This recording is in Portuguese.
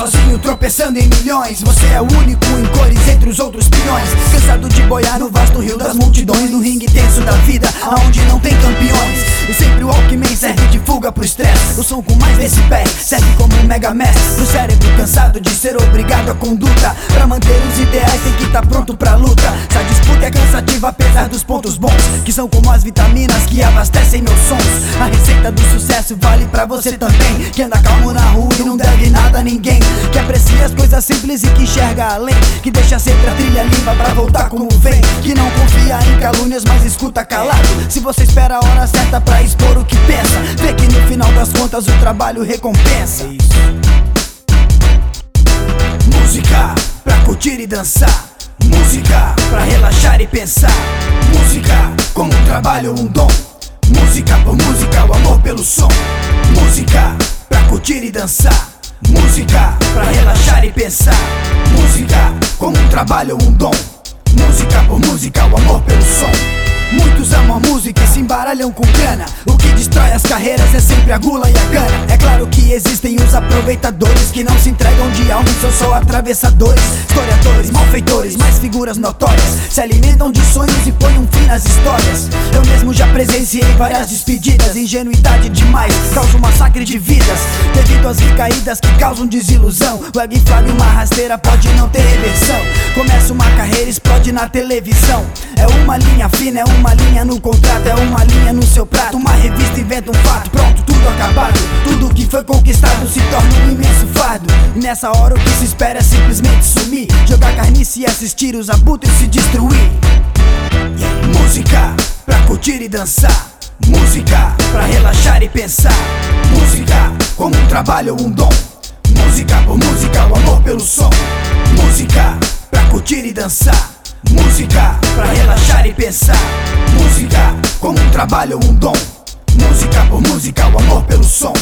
sozinho tropeçando em milhões. Você é o único em cores entre os outros peões Cansado de boiar no vasto rio das multidões No ringue tenso da vida, aonde não tem campeões. E sempre o Walkman serve de fuga pro estresse. O som com mais decibéis serve como um mega mestre. Pro cérebro cansado de ser obrigado à conduta Pra manter os ideais tem que estar tá pronto pra luta. Essa disputa é cansativa apesar dos pontos bons Que são como as vitaminas que abastecem meus sons. A receita do sucesso vale pra você também Que anda calmo na ninguém. Que aprecia as coisas simples e que enxerga além. Que deixa sempre a trilha limpa pra voltar como vem. Que não confia em calúnias, mas escuta calado. Se você espera a hora certa pra expor o que pensa Vê que no final das contas o trabalho recompensa. Música pra curtir e dançar. Música pra relaxar e pensar. Música como um trabalho ou um dom. Música por música, o amor pelo som. Música pra curtir e dançar Música pra relaxar e pensar. Música como um trabalho ou um dom. Música por música, o amor pelo som Muitos amam a música e se embaralham com grana. O que destrói as carreiras é sempre a gula e a gana. É claro que existem os aproveitadores Que não se entregam de alma e são só atravessadores. Historiadores, malfeitores, mais figuras notórias. Se alimentam de sonhos e põem um fim nas histórias. Eu mesmo já presenciei várias despedidas. Ingenuidade demais, causa um massacre de vidas. Devido às recaídas que causam desilusão. Ego inflado uma rasteira pode não ter reversão. Começa uma carreira, explode na televisão. É uma linha fina, é uma uma linha no contrato, é uma linha no seu prato. Uma revista inventa um fato, pronto, tudo acabado. Tudo que foi conquistado se torna um imenso fardo. Nessa hora o que se espera é simplesmente sumir. Jogar carniça e assistir os abutres se destruir. Música pra curtir e dançar. Música pra relaxar e pensar. Música como um trabalho ou um dom. Música por música, o amor pelo som. Música pra curtir e dançar. Música pra relaxar e pensar. Música como um trabalho ou um dom. Música por música, o amor pelo som.